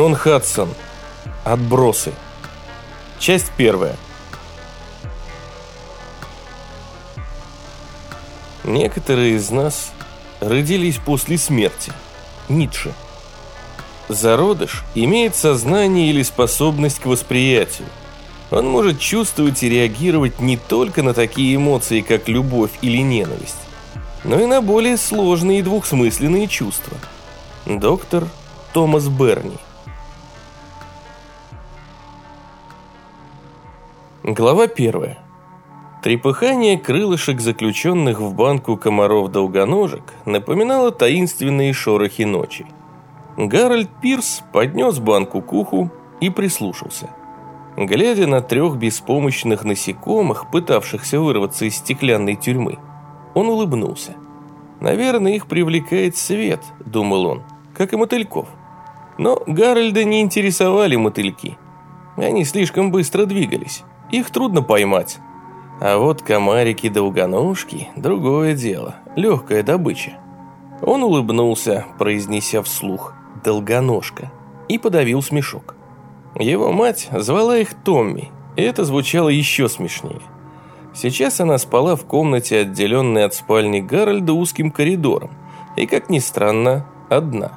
Шон Хадсон. Отбросы. Часть первая. Некоторые из нас родились после смерти. Ницше. Зародыш имеет сознание или способность к восприятию. Он может чувствовать и реагировать не только на такие эмоции, как любовь или ненависть, но и на более сложные и двухсмысленные чувства. Доктор Томас Берни. Глава первая. Трепыхание крылышек, заключенных в банку комаров-долгоножек, напоминало таинственные шорохи ночи. Гарольд Пирс поднес банку к уху и прислушался. Глядя на трех беспомощных насекомых, пытавшихся вырваться из стеклянной тюрьмы, он улыбнулся. «Наверное, их привлекает свет», — думал он, — «как и мотыльков». Но Гарольда не интересовали мотыльки. Они слишком быстро двигались, их трудно поймать. А вот комарики-долгоножки – другое дело, легкая добыча. Он улыбнулся, произнеся вслух «долгоножка» и подавил смешок. Его мать звала их Томми, и это звучало еще смешнее. Сейчас она спала в комнате, отделенной от спальни Гарольда узким коридором, и, как ни странно, одна.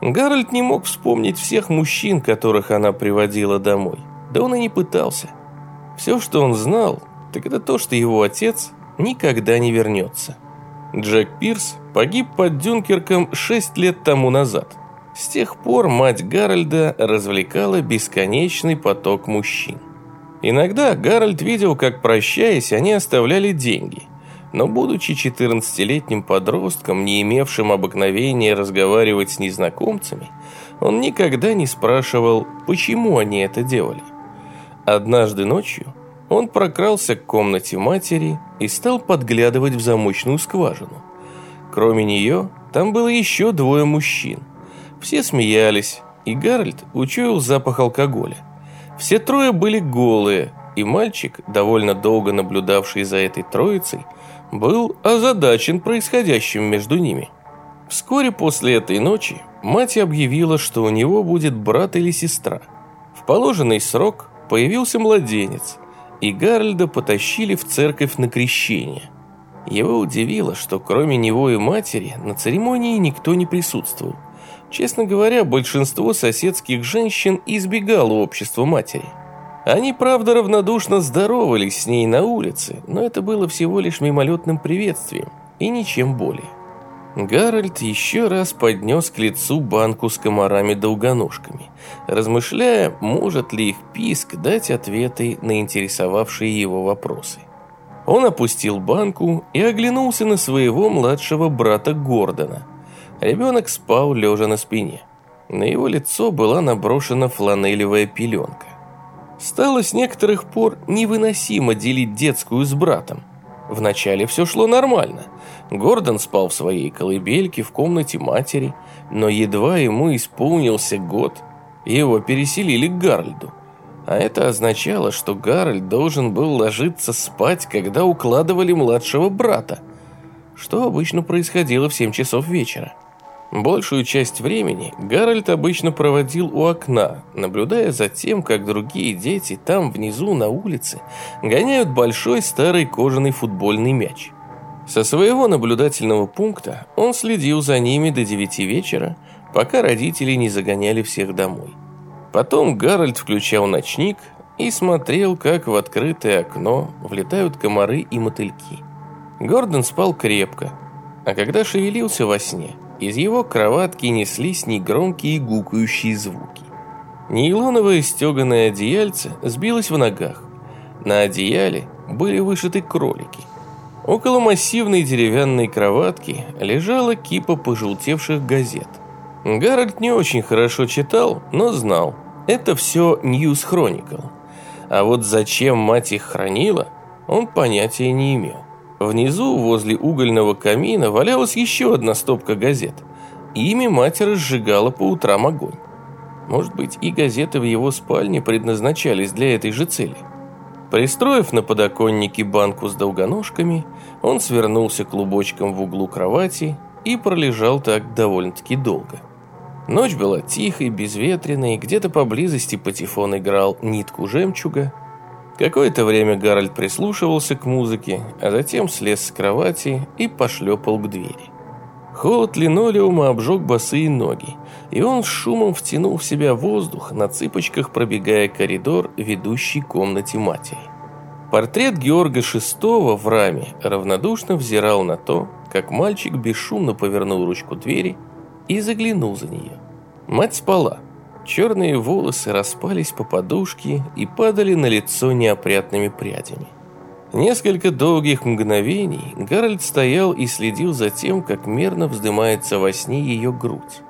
Гарольд не мог вспомнить всех мужчин, которых она приводила домой, да он и не пытался. Все, что он знал, так это то, что его отец никогда не вернется. Джек Пирс погиб под Дюнкерком шесть лет тому назад. С тех пор мать Гарольда развлекала бесконечный поток мужчин. Иногда Гарольд видел, как, прощаясь, они оставляли деньги. Но, будучи 14-летним подростком, не имевшим обыкновения разговаривать с незнакомцами, он никогда не спрашивал, почему они это делали. Однажды ночью он прокрался к комнате матери и стал подглядывать в замочную скважину. Кроме нее, там было еще двое мужчин. Все смеялись, и Гарольд учуял запах алкоголя. Все трое были голые, и мальчик, довольно долго наблюдавший за этой троицей, был озадачен происходящим между ними. Вскоре после этой ночи мать объявила, что у него будет брат или сестра. В положенный срок появился младенец – и Гарольда потащили в церковь на крещение. Его удивило, что кроме него и матери на церемонии никто не присутствовал. Честно говоря, большинство соседских женщин избегало общества матери. Они, правда, равнодушно здоровались с ней на улице, но это было всего лишь мимолетным приветствием и ничем более. Гарольд еще раз поднес к лицу банку с комарами-долгоножками, размышляя, может ли их писк дать ответы на интересовавшие его вопросы. Он опустил банку и оглянулся на своего младшего брата Гордона. Ребенок спал, лежа на спине. На его лицо была наброшена фланелевая пеленка. Стало с некоторых пор невыносимо делить детскую с братом. Вначале все шло нормально. Гордон спал в своей колыбельке в комнате матери, но едва ему исполнился год, его переселили к Гарольду. А это означало, что Гарольд должен был ложиться спать, когда укладывали младшего брата, что обычно происходило в 7 часов вечера. Большую часть времени Гарольд обычно проводил у окна, наблюдая за тем, как другие дети там внизу на улице гоняют большой старый кожаный футбольный мяч. Со своего наблюдательного пункта он следил за ними до девяти вечера, пока родители не загоняли всех домой. Потом Гарольд включал ночник и смотрел, как в открытое окно влетают комары и мотыльки. Гордон спал крепко, а когда шевелился во сне – из его кроватки неслись негромкие гукающие звуки. Нейлоновое стеганое одеяльце сбилось в ногах. На одеяле были вышиты кролики. Около массивной деревянной кроватки лежала кипа пожелтевших газет. Гарольд не очень хорошо читал, но знал. Это все News Chronicle. А вот зачем мать их хранила, он понятия не имел. Внизу, возле угольного камина, валялась еще одна стопка газет. Ими мать разжигала по утрам огонь. Может быть, и газеты в его спальне предназначались для этой же цели. Пристроив на подоконнике банку с долгоножками, он свернулся клубочком в углу кровати и пролежал так довольно-таки долго. Ночь была тихой, безветренной, где-то поблизости патефон играл нитку жемчуга. Какое-то время Гарольд прислушивался к музыке, а затем слез с кровати и пошлепал к двери. Холод линолеума обжег босые ноги, и он с шумом втянул в себя воздух, на цыпочках пробегая коридор, ведущий к комнате матери. Портрет Георга VI в раме равнодушно взирал на то, как мальчик бесшумно повернул ручку двери и заглянул за нее. Мать спала. Черные волосы распались по подушке и падали на лицо неопрятными прядями. Несколько долгих мгновений Гарольд стоял и следил за тем, как мерно вздымается во сне ее грудь.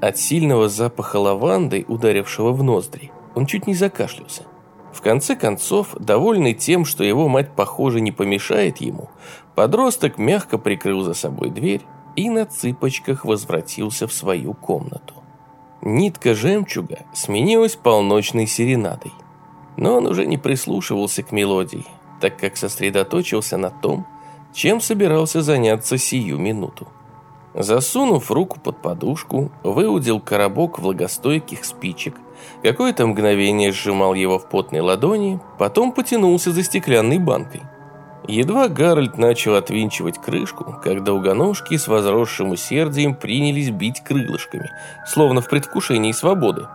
От сильного запаха лаванды, ударившего в ноздри, он чуть не закашлялся. В конце концов, довольный тем, что его мать, похоже, не помешает ему, подросток мягко прикрыл за собой дверь и на цыпочках возвратился в свою комнату. Нитка жемчуга сменилась полночной серенадой. Но он уже не прислушивался к мелодии, так как сосредоточился на том, чем собирался заняться сию минуту. Засунув руку под подушку, выудил коробок влагостойких спичек, какое-то мгновение сжимал его в потной ладони, потом потянулся за стеклянной банкой. Едва Гарольд начал отвинчивать крышку, как долгоножки с возросшим усердием принялись бить крылышками, словно в предвкушении свободы.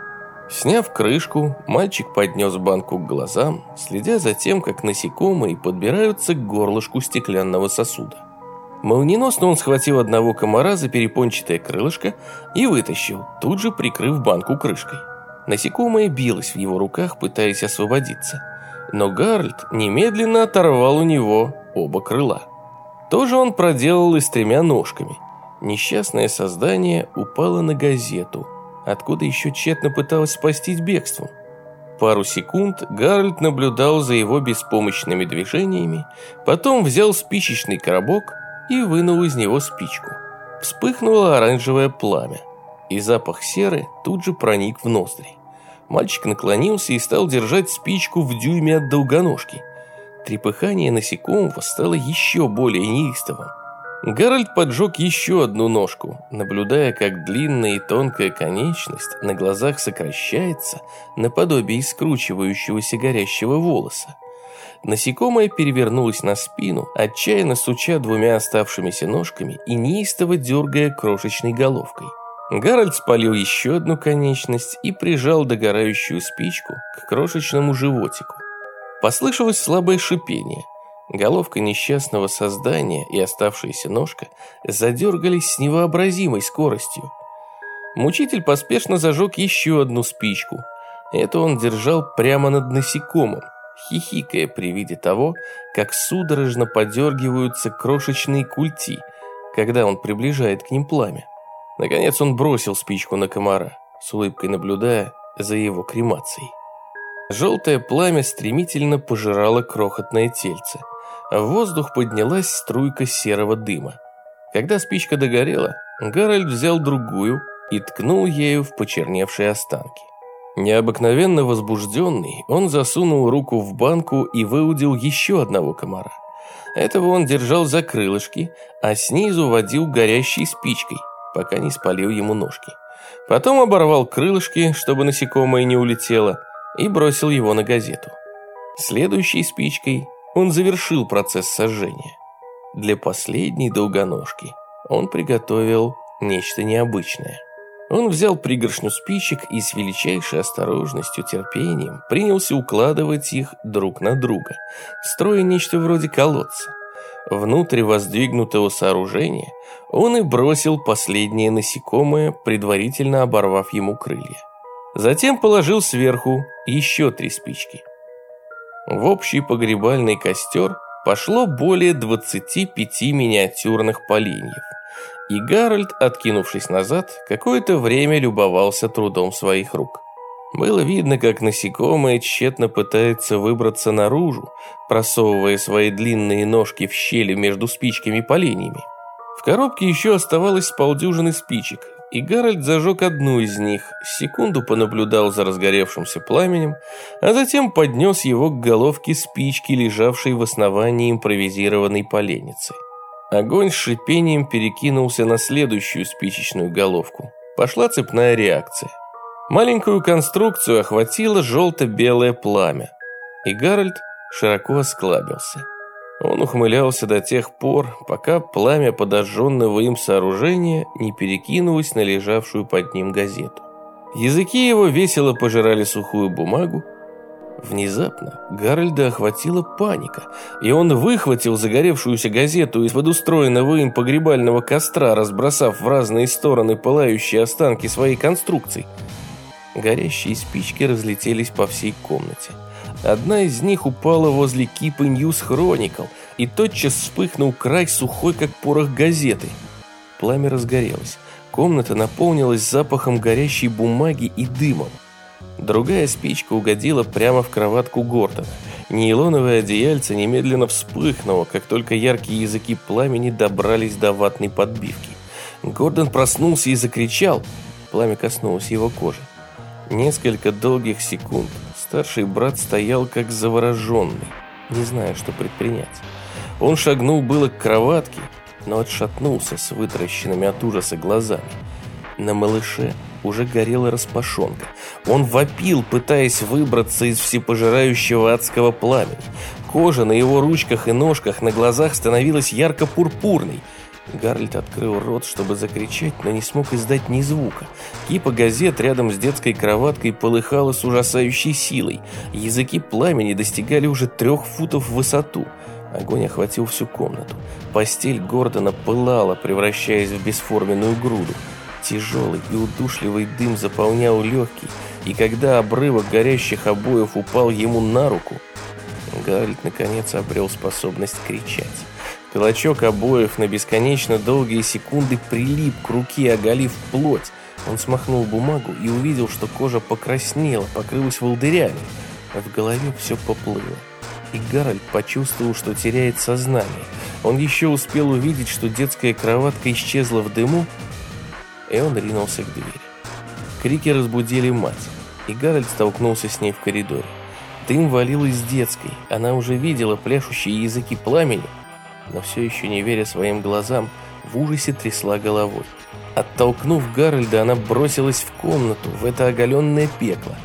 Сняв крышку, мальчик поднес банку к глазам, следя за тем, как насекомые подбираются к горлышку стеклянного сосуда. Молниеносно он схватил одного комара за перепончатое крылышко и вытащил, тут же прикрыв банку крышкой. Насекомое билось в его руках, пытаясь освободиться – но Гарольд немедленно оторвал у него оба крыла. То же он проделал и с тремя ножками. Несчастное создание упало на газету, откуда еще тщетно пыталось спастись бегством. Пару секунд Гарольд наблюдал за его беспомощными движениями, потом взял спичечный коробок и вынул из него спичку. Вспыхнуло оранжевое пламя, и запах серы тут же проник в ноздри. Мальчик наклонился и стал держать спичку в дюйме от долгоножки. Трепыхание насекомого стало еще более неистовым. Гарольд поджег еще одну ножку, наблюдая, как длинная и тонкая конечность на глазах сокращается наподобие скручивающегося горящего волоса. Насекомое перевернулось на спину, отчаянно суча двумя оставшимися ножками и неистово дергая крошечной головкой. Гарольд спалил еще одну конечность и прижал догорающую спичку к крошечному животику. Послышалось слабое шипение. Головка несчастного создания и оставшаяся ножка задергались с невообразимой скоростью. Мучитель поспешно зажег еще одну спичку. Это он держал прямо над насекомым, хихикая при виде того, как судорожно подергиваются крошечные культи, когда он приближает к ним пламя. Наконец он бросил спичку на комара, с улыбкой наблюдая за его кремацией. Желтое пламя стремительно пожирало крохотное тельце, в воздух поднялась струйка серого дыма. Когда спичка догорела, Гарольд взял другую и ткнул ею в почерневшие останки. Необыкновенно возбужденный, он засунул руку в банку и выудил еще одного комара. Этого он держал за крылышки, а снизу водил горящей спичкой – пока не спалил ему ножки. Потом оборвал крылышки, чтобы насекомое не улетело, и бросил его на газету. Следующей спичкой он завершил процесс сожжения. Для последней долгоножки он приготовил нечто необычное. Он взял пригоршню спичек и с величайшей осторожностью, терпением принялся укладывать их друг на друга, строя нечто вроде колодца. Внутрь воздвигнутого сооружения он и бросил последнее насекомое, предварительно оборвав ему крылья. Затем положил сверху еще три спички. В общий погребальный костер пошло более 25 миниатюрных поленьев, и Гарольд, откинувшись назад, какое-то время любовался трудом своих рук. Было видно, как насекомое тщетно пытается выбраться наружу, просовывая свои длинные ножки в щели между спичками и поленьями. В коробке еще оставалось полдюжины спичек, и Гарольд зажег одну из них, секунду понаблюдал за разгоревшимся пламенем, а затем поднес его к головке спички, лежавшей в основании импровизированной поленницы. Огонь с шипением перекинулся на следующую спичечную головку. Пошла цепная реакция. Маленькую конструкцию охватило желто-белое пламя, и Гарольд широко осклабился. Он ухмылялся до тех пор, пока пламя подожженного им сооружения не перекинулось на лежавшую под ним газету. Языки его весело пожирали сухую бумагу. Внезапно Гарольда охватила паника, и он выхватил загоревшуюся газету из-под устроенного им погребального костра, разбросав в разные стороны пылающие останки своей конструкции. Горящие спички разлетелись по всей комнате. Одна из них упала возле кипы News Chronicle, и тотчас вспыхнул край сухой, как порох газеты. Пламя разгорелось. Комната наполнилась запахом горящей бумаги и дымом. Другая спичка угодила прямо в кроватку Гордона. Нейлоновое одеяльце немедленно вспыхнуло, как только яркие языки пламени добрались до ватной подбивки. Гордон проснулся и закричал. Пламя коснулось его кожи. Несколько долгих секунд Старший брат стоял как завороженный, не зная, что предпринять. Он шагнул было к кроватке, но отшатнулся с вытаращенными от ужаса глазами. На малыше уже горела распашонка. Он вопил, пытаясь выбраться из всепожирающего адского пламени. Кожа на его ручках и ножках на глазах становилась ярко-пурпурной – Гарольд открыл рот, чтобы закричать, но не смог издать ни звука. Кипа газет рядом с детской кроваткой полыхала с ужасающей силой. Языки пламени достигали уже трех футов в высоту. Огонь охватил всю комнату. Постель Гордона пылала, превращаясь в бесформенную груду. Тяжелый и удушливый дым заполнял легкий, и когда обрывок горящих обоев упал ему на руку, Гарольд наконец обрел способность кричать. Клочок обоев на бесконечно долгие секунды прилип к руке, оголив плоть. Он смахнул бумагу и увидел, что кожа покраснела, покрылась волдырями. А в голове все поплыло. И Гарольд почувствовал, что теряет сознание. Он еще успел увидеть, что детская кроватка исчезла в дыму, и он ринулся к двери. Крики разбудили мать, и Гарольд столкнулся с ней в коридоре. Дым валил из детской, она уже видела пляшущие языки пламени, но все еще не веря своим глазам, в ужасе трясла головой. Оттолкнув Гарольда, она бросилась в комнату, в это оголенное пекло.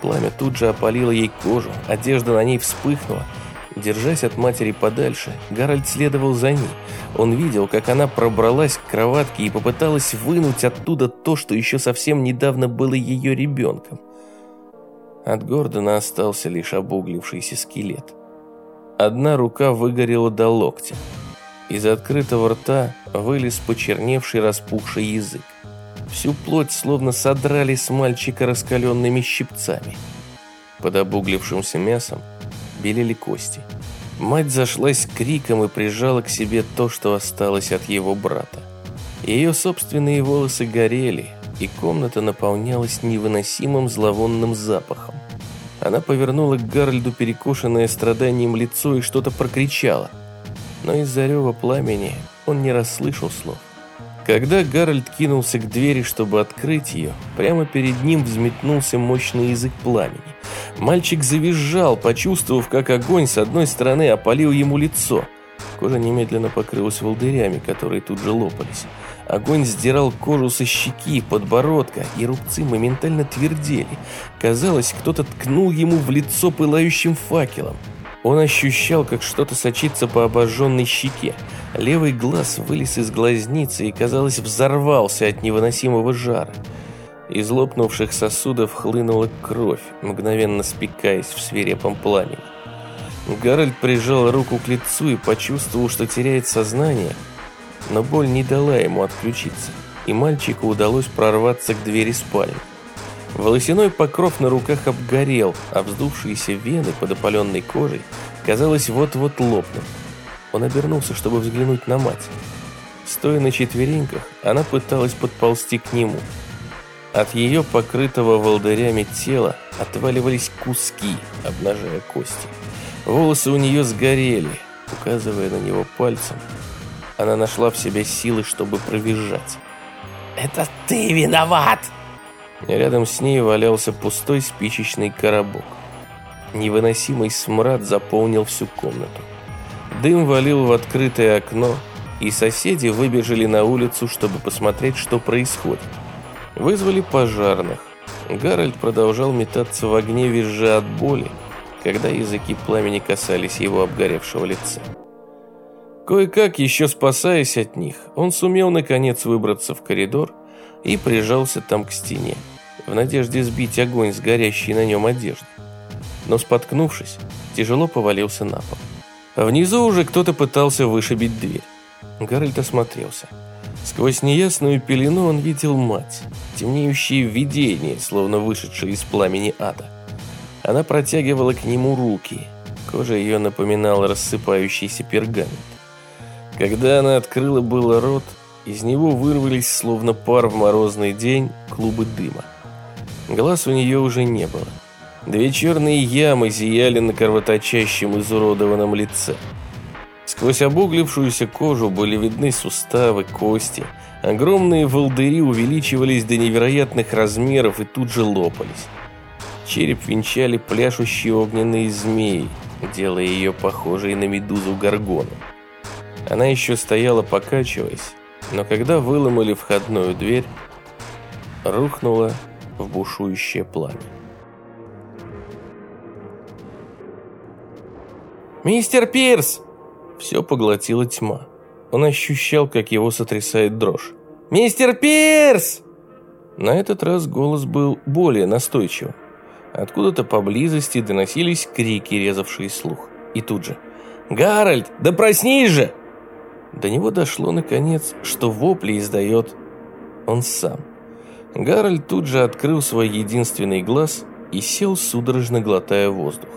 Пламя тут же опалило ей кожу, одежда на ней вспыхнула. Держась от матери подальше, Гарольд следовал за ней. Он видел, как она пробралась к кроватке и попыталась вынуть оттуда то, что еще совсем недавно было ее ребенком. От Гордона остался лишь обуглившийся скелет. Одна рука выгорела до локтя. Из открытого рта вылез почерневший распухший язык. Всю плоть словно содрали с мальчика раскаленными щипцами. Под обуглившимся мясом белели кости. Мать зашлась криком и прижала к себе то, что осталось от его брата. Ее собственные волосы горели, и комната наполнялась невыносимым зловонным запахом. Она повернула к Гарольду перекошенное страданием лицо и что-то прокричала. Но из-за рева пламени он не расслышал слов. Когда Гарольд кинулся к двери, чтобы открыть ее, прямо перед ним взметнулся мощный язык пламени. Мальчик завизжал, почувствовав, как огонь с одной стороны опалил ему лицо. Кожа немедленно покрылась волдырями, которые тут же лопались. Огонь сдирал кожу со щеки, подбородка, и рубцы моментально твердели. Казалось, кто-то ткнул ему в лицо пылающим факелом. Он ощущал, как что-то сочится по обожженной щеке. Левый глаз вылез из глазницы и, казалось, взорвался от невыносимого жара. Из лопнувших сосудов хлынула кровь, мгновенно спекаясь в свирепом пламени. Гарольд прижал руку к лицу и почувствовал, что теряет сознание – но боль не дала ему отключиться, и мальчику удалось прорваться к двери спальни. Волосяной покров на руках обгорел, а вздувшиеся вены под опаленной кожей, казалось, вот-вот лопнут. Он обернулся, чтобы взглянуть на мать. Стоя на четвереньках, она пыталась подползти к нему. От ее покрытого волдырями тела отваливались куски, обнажая кости. Волосы у нее сгорели, указывая на него пальцем, она нашла в себе силы, чтобы провизжать. «Это ты виноват!» Рядом с ней валялся пустой спичечный коробок. Невыносимый смрад заполнил всю комнату. Дым валил в открытое окно, и соседи выбежали на улицу, чтобы посмотреть, что происходит. Вызвали пожарных. Гарольд продолжал метаться в огне, визжа от боли, когда языки пламени касались его обгоревшего лица. Кое-как, еще спасаясь от них, он сумел наконец выбраться в коридор и прижался там к стене, в надежде сбить огонь с горящей на нем одежды. Но споткнувшись, тяжело повалился на пол. Внизу уже кто-то пытался вышибить дверь. Гарольд осмотрелся. Сквозь неясную пелену он видел мать, темнеющие видения, словно вышедшие из пламени ада. Она протягивала к нему руки. Кожа ее напоминала рассыпающийся пергамент. Когда она открыла было рот, из него вырвались, словно пар в морозный день, клубы дыма. Глаз у нее уже не было. Две черные ямы зияли на кровоточащем изуродованном лице. Сквозь обуглившуюся кожу были видны суставы, кости. Огромные волдыри увеличивались до невероятных размеров и тут же лопались. Череп венчали пляшущие огненные змеи, делая ее похожей на медузу Гаргону. Она еще стояла, покачиваясь, но когда выломали входную дверь, рухнула в бушующее пламя. «Мистер Пирс!» Все поглотила тьма. Он ощущал, как его сотрясает дрожь. «Мистер Пирс!» На этот раз голос был более настойчивым. Откуда-то поблизости доносились крики, резавшие слух. И тут же «Гарольд, да проснись же!» До него дошло наконец, что вопли издает он сам. Гарольд тут же открыл свой единственный глаз и сел, судорожно глотая воздух.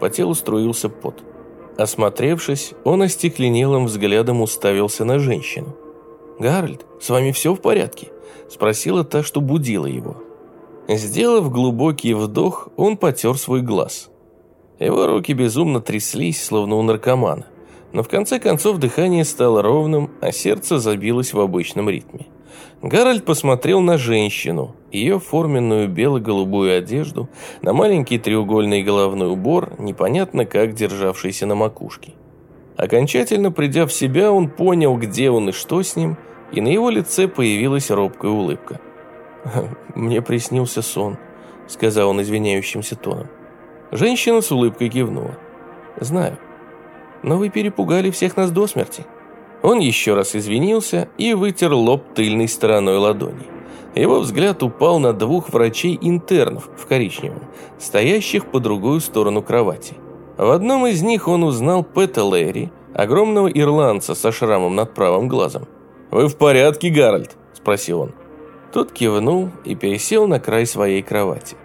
По телу струился пот. Осмотревшись, он остекленелым взглядом уставился на женщину. «Гарольд, с вами все в порядке?» – спросила та, что будила его. Сделав глубокий вдох, он потер свой глаз. Его руки безумно тряслись, словно у наркомана. Но в конце концов дыхание стало ровным, а сердце забилось в обычном ритме. Гарольд посмотрел на женщину, ее форменную бело-голубую одежду, на маленький треугольный головной убор, непонятно как державшийся на макушке. Окончательно придя в себя, он понял, где он и что с ним, и на его лице появилась робкая улыбка. «Мне приснился сон», — сказал он извиняющимся тоном. Женщина с улыбкой кивнула. «Знаю. Но вы перепугали всех нас до смерти». Он еще раз извинился и вытер лоб тыльной стороной ладони. Его взгляд упал на двух врачей-интернов в коричневом, стоящих по другую сторону кровати. В одном из них он узнал Пэта Лэри, огромного ирландца со шрамом над правым глазом. «Вы в порядке, Гарольд?» – спросил он. Тот кивнул и пересел на край своей кровати.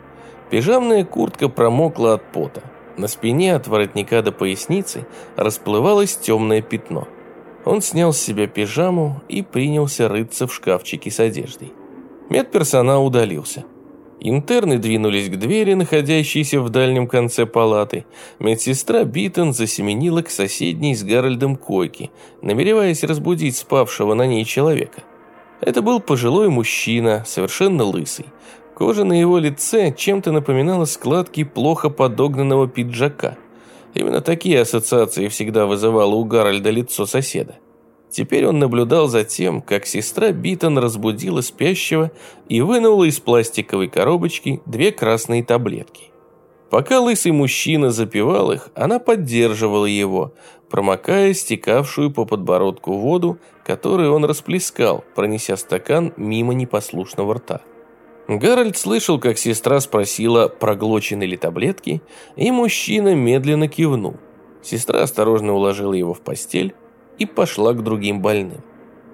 Пижамная куртка промокла от пота. На спине от воротника до поясницы расплывалось темное пятно. Он снял с себя пижаму и принялся рыться в шкафчике с одеждой. Медперсонал удалился. Интерны двинулись к двери, находящейся в дальнем конце палаты. Медсестра Биттон засеменила к соседней с Гарольдом койке, намереваясь разбудить спавшего на ней человека. Это был пожилой мужчина, совершенно лысый. Кожа на его лице чем-то напоминала складки плохо подогнанного пиджака. Именно такие ассоциации всегда вызывало у Гарольда лицо соседа. Теперь он наблюдал за тем, как сестра Битон разбудила спящего и вынула из пластиковой коробочки две красные таблетки. Пока лысый мужчина запивал их, она поддерживала его, промокая стекавшую по подбородку воду, которую он расплескал, пронеся стакан мимо непослушного рта. Гарольд слышал, как сестра спросила, проглочены ли таблетки, и мужчина медленно кивнул. Сестра осторожно уложила его в постель и пошла к другим больным.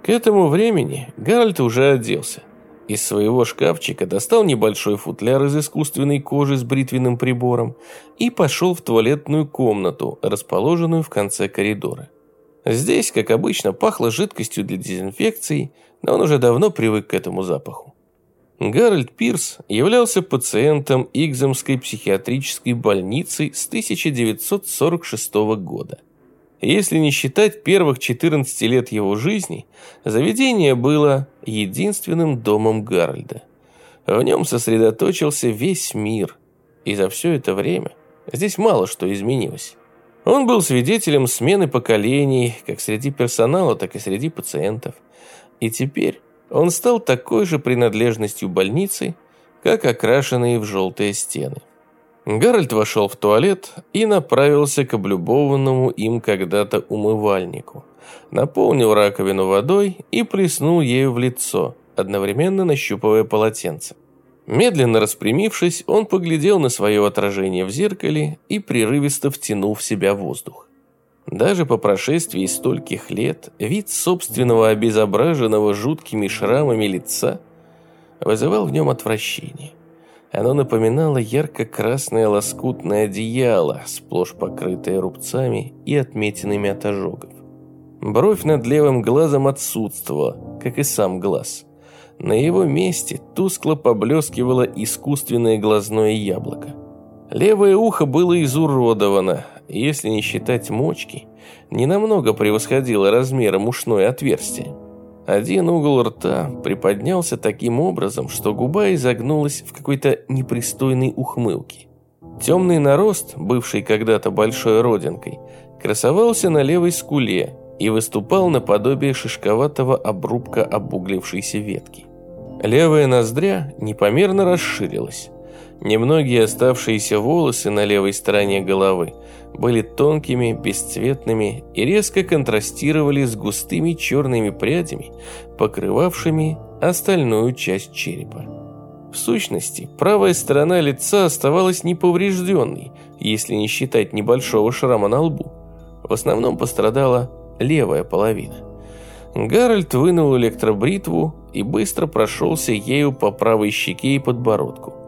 К этому времени Гарольд уже оделся. Из своего шкафчика достал небольшой футляр из искусственной кожи с бритвенным прибором и пошел в туалетную комнату, расположенную в конце коридора. Здесь, как обычно, пахло жидкостью для дезинфекции, но он уже давно привык к этому запаху. Гарольд Пирс являлся пациентом Игзамской психиатрической больницы с 1946 года. Если не считать первых 14 лет его жизни, заведение было единственным домом Гарольда. В нем сосредоточился весь мир, и за все это время здесь мало что изменилось. Он был свидетелем смены поколений как среди персонала, так и среди пациентов. И теперь он стал такой же принадлежностью больницы, как окрашенные в желтые стены. Гарольд вошел в туалет и направился к облюбованному им когда-то умывальнику. Наполнил раковину водой и плеснул ею в лицо, одновременно нащупывая полотенце. Медленно распрямившись, он поглядел на свое отражение в зеркале и прерывисто втянул в себя воздух. Даже по прошествии стольких лет вид собственного обезображенного жуткими шрамами лица вызывал в нем отвращение. Оно напоминало ярко-красное лоскутное одеяло, сплошь покрытое рубцами и отметинами от ожогов. Бровь над левым глазом отсутствовала, как и сам глаз. На его месте тускло поблескивало искусственное глазное яблоко. Левое ухо было изуродовано, если не считать мочки, ненамного превосходило размером ушное отверстие. Один угол рта приподнялся таким образом, что губа изогнулась в какой-то непристойной ухмылке. Темный нарост, бывший когда-то большой родинкой, красовался на левой скуле и выступал наподобие шишковатого обрубка обуглившейся ветки. Левая ноздря непомерно расширилась. Немногие оставшиеся волосы на левой стороне головы были тонкими, бесцветными и резко контрастировали с густыми черными прядями, покрывавшими остальную часть черепа. В сущности, правая сторона лица оставалась неповрежденной, если не считать небольшого шрама на лбу. В основном пострадала левая половина. Гарольд вынул электробритву и быстро прошелся ею по правой щеке и подбородку.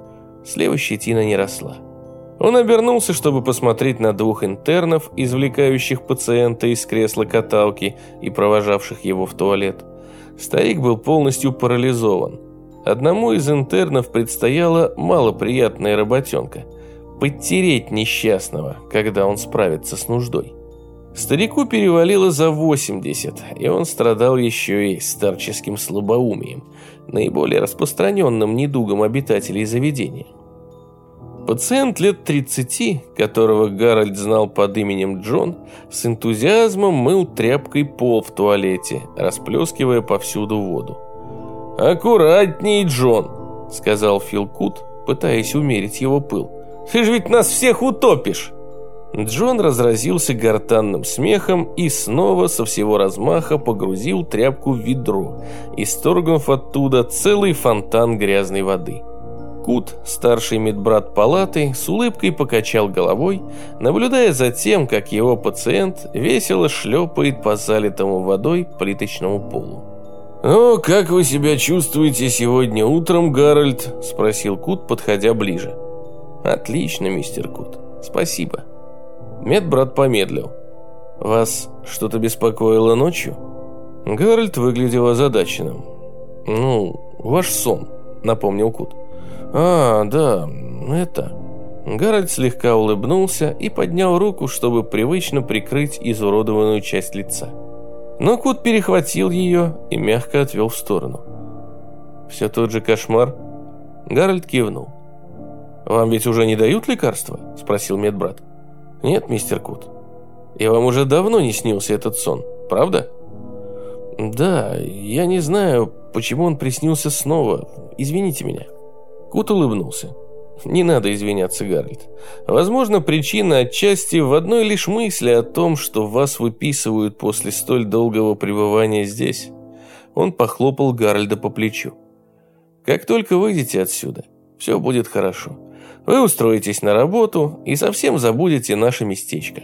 Слева щетина не росла. Он обернулся, чтобы посмотреть на двух интернов, извлекающих пациента из кресла каталки и провожавших его в туалет. Старик был полностью парализован. Одному из интернов предстояла малоприятная работенка – подтереть несчастного, когда он справится с нуждой. Старику перевалило за 80, и он страдал еще и старческим слабоумием, наиболее распространенным недугом обитателей заведения. Пациент лет 30, которого Гарольд знал под именем Джон, с энтузиазмом мыл тряпкой пол в туалете, расплескивая повсюду воду. «Аккуратней, Джон», — сказал Фил Кут, пытаясь умерить его пыл. «Ты же ведь нас всех утопишь!» Джон разразился гортанным смехом и снова со всего размаха погрузил тряпку в ведро, исторгнув оттуда целый фонтан грязной воды. Кут, старший медбрат палаты, с улыбкой покачал головой, наблюдая за тем, как его пациент весело шлепает по залитому водой плиточному полу. «Ну, как вы себя чувствуете сегодня утром, Гарольд?» – спросил Кут, подходя ближе. «Отлично, мистер Кут. Спасибо». Медбрат помедлил. «Вас что-то беспокоило ночью?» Гарольд выглядел озадаченным. «Ну, ваш сон», — напомнил Кут. «А, да, это...» Гарольд слегка улыбнулся и поднял руку, чтобы привычно прикрыть изуродованную часть лица. Но Кут перехватил ее и мягко отвел в сторону. «Все тот же кошмар?» Гарольд кивнул. «Вам ведь уже не дают лекарства?» – спросил медбрат. «Нет, мистер Кут. И вам уже давно не снился этот сон, правда?» «Да, я не знаю, почему он приснился снова. Извините меня». Кут улыбнулся. «Не надо извиняться, Гарольд. Возможно, причина отчасти в одной лишь мысли о том, что вас выписывают после столь долгого пребывания здесь». Он похлопал Гарольда по плечу. «Как только выйдете отсюда, все будет хорошо. Вы устроитесь на работу и совсем забудете наше местечко».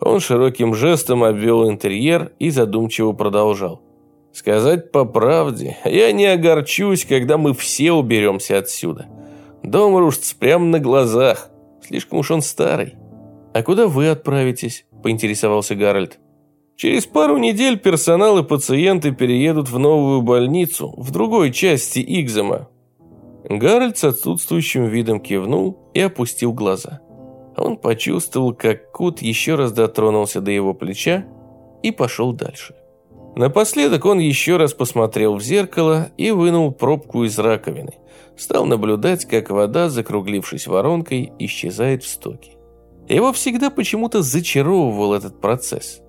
Он широким жестом обвел интерьер и задумчиво продолжал. «Сказать по правде, я не огорчусь, когда мы все уберемся отсюда. Дом рушится прямо на глазах. Слишком уж он старый». «А куда вы отправитесь?» – поинтересовался Гарольд. Через пару недель персонал и пациенты переедут в новую больницу в другой части Игзема, Гарольд с отсутствующим видом кивнул и опустил глаза. Он почувствовал, как Кут еще раз дотронулся до его плеча и пошел дальше. Напоследок он еще раз посмотрел в зеркало и вынул пробку из раковины. Стал наблюдать, как вода, закруглившись воронкой, исчезает в стоке. Его всегда почему-то зачаровывал этот процесс.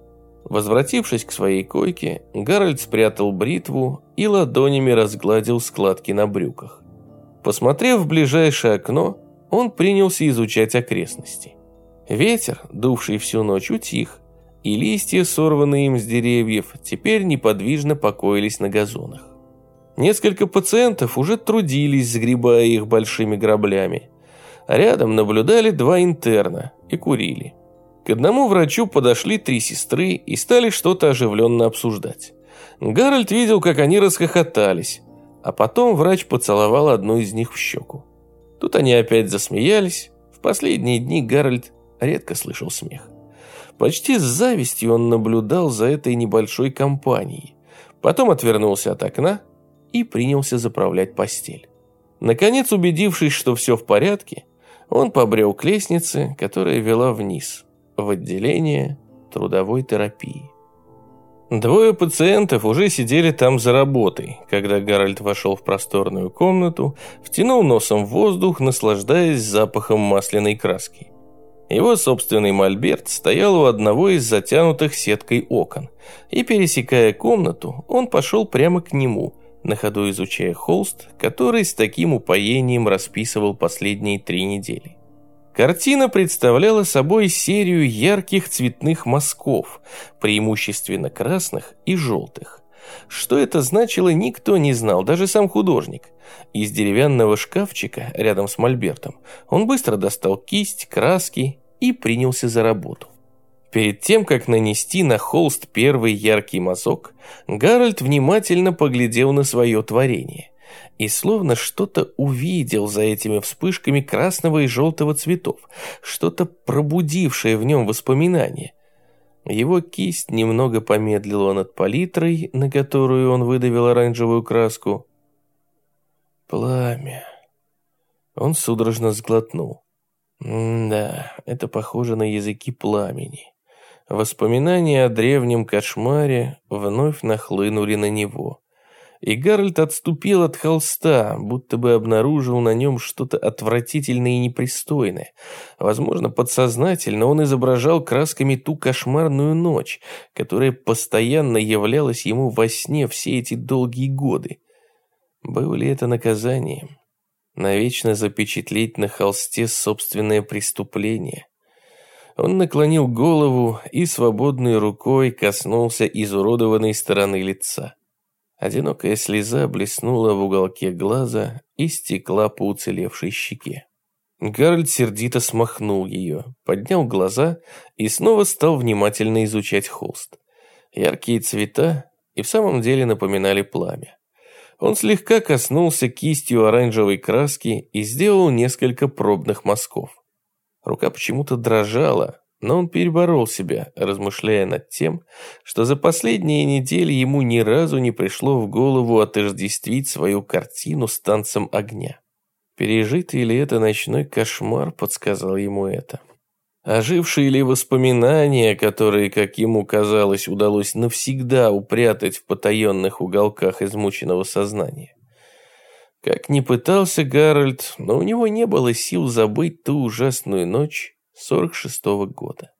Возвратившись к своей койке, Гарольд спрятал бритву и ладонями разгладил складки на брюках. Посмотрев в ближайшее окно, он принялся изучать окрестности. Ветер, дувший всю ночь, утих, и листья, сорванные им с деревьев, теперь неподвижно покоились на газонах. Несколько пациентов уже трудились, сгребая их большими граблями. рядом наблюдали два интерна и курили. К одному врачу подошли три сестры и стали что-то оживленно обсуждать. Гарольд видел, как они расхохотались, а потом врач поцеловал одну из них в щеку. Тут они опять засмеялись. В последние дни Гарольд редко слышал смех. Почти с завистью он наблюдал за этой небольшой компанией. Потом отвернулся от окна и принялся заправлять постель. Наконец, убедившись, что все в порядке, он побрел к лестнице, которая вела вниз, в отделение трудовой терапии. Двое пациентов уже сидели там за работой, когда Гарольд вошел в просторную комнату, втянул носом в воздух, наслаждаясь запахом масляной краски. Его собственный мольберт стоял у одного из затянутых сеткой окон, и, пересекая комнату, он пошел прямо к нему, на ходу изучая холст, который с таким упоением расписывал последние три недели. Картина представляла собой серию ярких цветных мазков, преимущественно красных и желтых. Что это значило, никто не знал, даже сам художник. Из деревянного шкафчика рядом с мольбертом он быстро достал кисть, краски и принялся за работу. Перед тем, как нанести на холст первый яркий мазок, Гарольд внимательно поглядел на свое творение и словно что-то увидел за этими вспышками красного и желтого цветов, что-то пробудившее в нем воспоминания. Его кисть немного помедлила над палитрой, на которую он выдавил оранжевую краску. Пламя. Он судорожно сглотнул. Да, это похоже на языки пламени. Воспоминания о древнем кошмаре вновь нахлынули на него и Гарольд отступил от холста, будто бы обнаружил на нем что-то отвратительное и непристойное. Возможно, подсознательно он изображал красками ту кошмарную ночь, которая постоянно являлась ему во сне все эти долгие годы. Было ли это наказанием? Навечно запечатлеть на холсте собственное преступление? Он наклонил голову и свободной рукой коснулся изуродованной стороны лица. Одинокая слеза блеснула в уголке глаза и стекла по уцелевшей щеке. Гарольд сердито смахнул ее, поднял глаза и снова стал внимательно изучать холст. Яркие цвета и в самом деле напоминали пламя. Он слегка коснулся кистью оранжевой краски и сделал несколько пробных мазков. Рука почему-то дрожала, но он переборол себя, размышляя над тем, что за последние недели ему ни разу не пришло в голову отождествить свою картину с танцем огня. Пережитый ли это ночной кошмар подсказал ему это? Ожившие ли воспоминания, которые, как ему казалось, удалось навсегда упрятать в потаенных уголках измученного сознания? Как ни пытался Гарольд, но у него не было сил забыть ту ужасную ночь, 46-го года.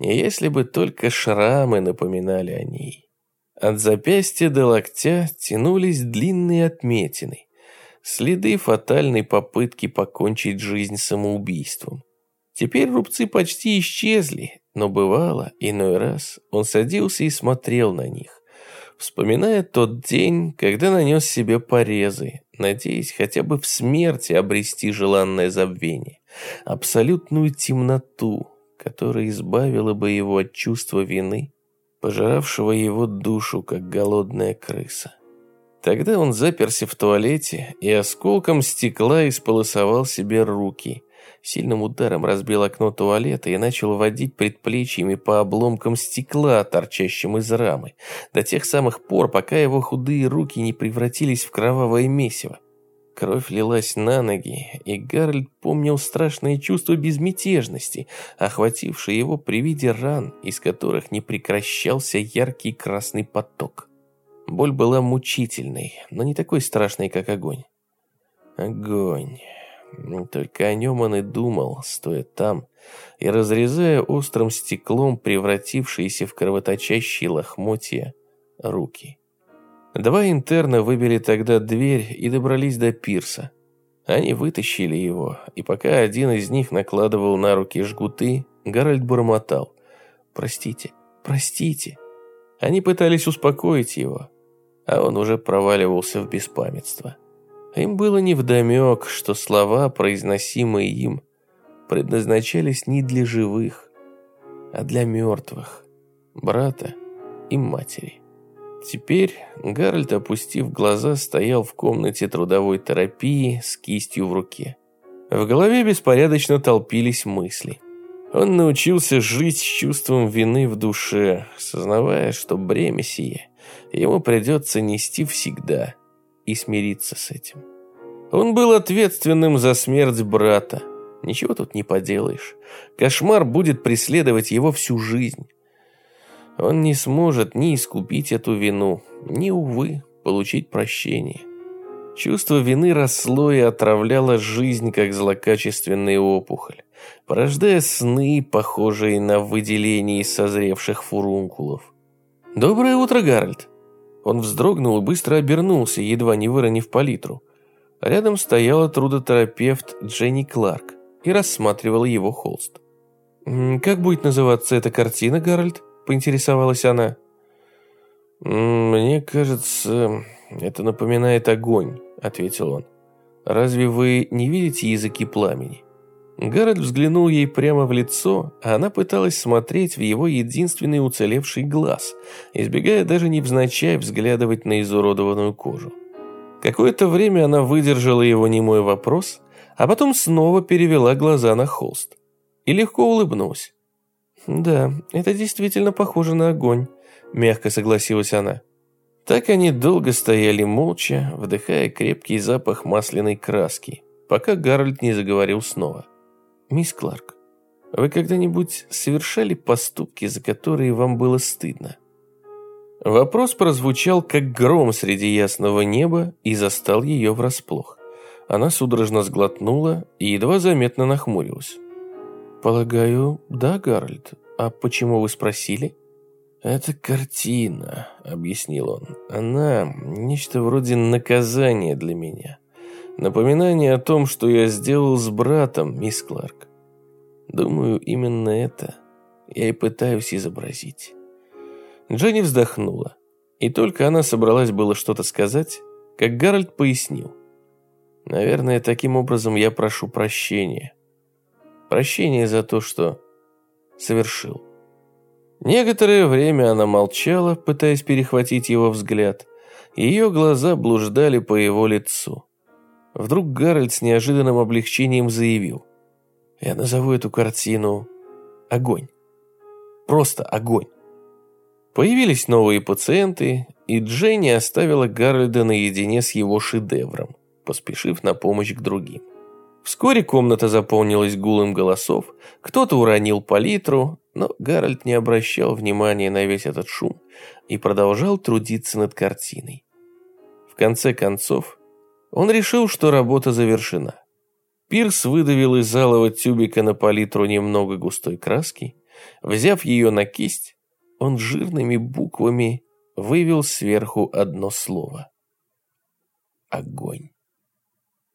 И если бы только шрамы напоминали о ней. От запястья до локтя тянулись длинные отметины, следы фатальной попытки покончить жизнь самоубийством. Теперь рубцы почти исчезли, но бывало, иной раз он садился и смотрел на них, вспоминая тот день, когда нанес себе порезы, надеясь хотя бы в смерти обрести желанное забвение абсолютную темноту, которая избавила бы его от чувства вины, пожиравшего его душу, как голодная крыса. Тогда он заперся в туалете и осколком стекла исполосовал себе руки, сильным ударом разбил окно туалета и начал водить предплечьями по обломкам стекла, торчащим из рамы, до тех самых пор, пока его худые руки не превратились в кровавое месиво. Кровь лилась на ноги, и Гарольд помнил страшное чувство безмятежности, охватившее его при виде ран, из которых не прекращался яркий красный поток. Боль была мучительной, но не такой страшной, как огонь. Огонь. Только о нем он и думал, стоя там, и разрезая острым стеклом превратившиеся в кровоточащие лохмотья руки. Два интерна выбили тогда дверь и добрались до пирса. Они вытащили его, и пока один из них накладывал на руки жгуты, Гарольд бормотал. «Простите, простите». Они пытались успокоить его, а он уже проваливался в беспамятство. Им было невдомек, что слова, произносимые им, предназначались не для живых, а для мертвых, брата и матери. Теперь Гарольд, опустив глаза, стоял в комнате трудовой терапии с кистью в руке. В голове беспорядочно толпились мысли. Он научился жить с чувством вины в душе, сознавая, что бремя сие ему придется нести всегда и смириться с этим. Он был ответственным за смерть брата. Ничего тут не поделаешь. Кошмар будет преследовать его всю жизнь. Он не сможет ни искупить эту вину, ни, увы, получить прощение. Чувство вины росло и отравляло жизнь, как злокачественная опухоль, порождая сны, похожие на выделение созревших фурункулов. «Доброе утро, Гарольд!» Он вздрогнул и быстро обернулся, едва не выронив палитру. Рядом стояла трудотерапевт Дженни Кларк и рассматривала его холст. «Как будет называться эта картина, Гарольд?» – поинтересовалась она. «Мне кажется, это напоминает огонь», – ответил он. «Разве вы не видите языки пламени?» Гарольд взглянул ей прямо в лицо, а она пыталась смотреть в его единственный уцелевший глаз, избегая даже невзначай взглядывать на изуродованную кожу. Какое-то время она выдержала его немой вопрос, а потом снова перевела глаза на холст и легко улыбнулась. «Да, это действительно похоже на огонь», – мягко согласилась она. Так они долго стояли молча, вдыхая крепкий запах масляной краски, пока Гарольд не заговорил снова. «Мисс Кларк, вы когда-нибудь совершали поступки, за которые вам было стыдно?» Вопрос прозвучал, как гром среди ясного неба, и застал ее врасплох. Она судорожно сглотнула и едва заметно нахмурилась. «Полагаю, да, Гарольд. А почему вы спросили?» «Это картина», — объяснил он. «Она нечто вроде наказания для меня. Напоминание о том, что я сделал с братом, мисс Кларк. Думаю, именно это я и пытаюсь изобразить. Дженни вздохнула. И только она собралась было что-то сказать, как Гарольд пояснил. Наверное, таким образом я прошу прощения. Прощения за то, что совершил. Некоторое время она молчала, пытаясь перехватить его взгляд. Ее глаза блуждали по его лицу. Вдруг Гарольд с неожиданным облегчением заявил. «Я назову эту картину «Огонь». Просто огонь». Появились новые пациенты, и Дженни оставила Гарольда наедине с его шедевром, поспешив на помощь к другим. Вскоре комната заполнилась гулом голосов, кто-то уронил палитру, но Гарольд не обращал внимания на весь этот шум и продолжал трудиться над картиной. В конце концов, он решил, что работа завершена. Пирс выдавил из алого тюбика на палитру немного густой краски. Взяв ее на кисть, он жирными буквами вывел сверху одно слово. Огонь.